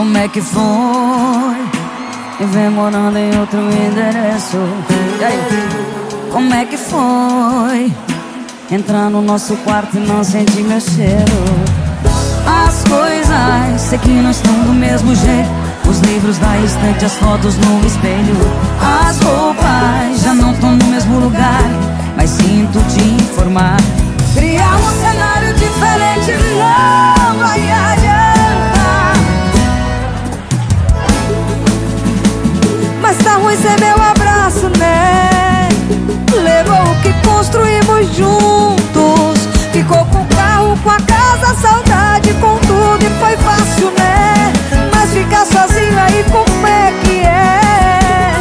Como é que foi? E vem morando em outro endereço E aí? Como é que foi? Entrar no nosso quarto e não sentir meu cheiro As coisas, sei que não estão do mesmo jeito Os livros da estante, as fotos no espelho As roupas já Ruim ser meu abraço, né? Levou o que construímos juntos Ficou com o carro, com a casa, saudade Com tudo e foi fácil, né? Mas ficar sozinho aí como é que é?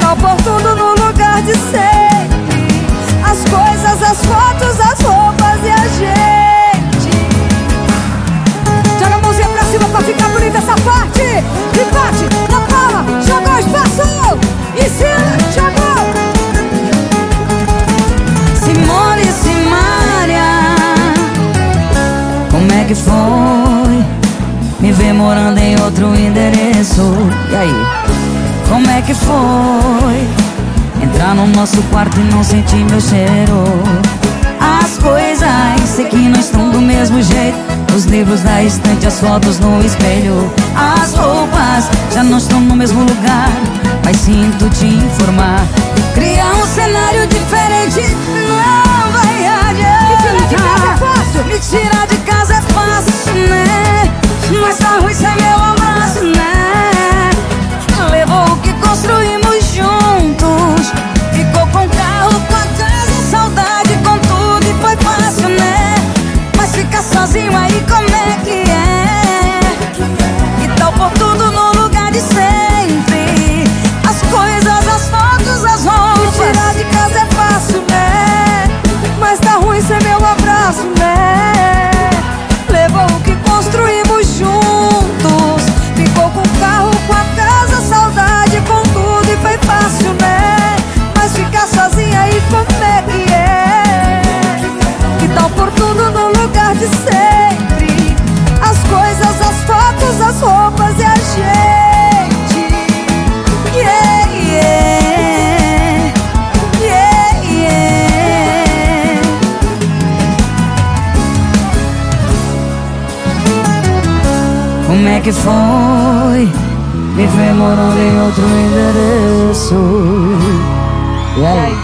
Tá por tudo no lugar de sempre As coisas, as fotos, as é que foi? Me ver morando em outro endereço. E aí? Como é que foi? Entrar no nosso quarto e não sentir meu cheiro. As coisas sei que não estão do mesmo jeito. Os livros da estante, as fotos no espelho. As roupas já não estão no mesmo lugar. Mas sinto te informar. Criar um cenário diferente não vai adiantar. Me tirar de casa Como é que foi? Me ver morando em outro endereço E aí?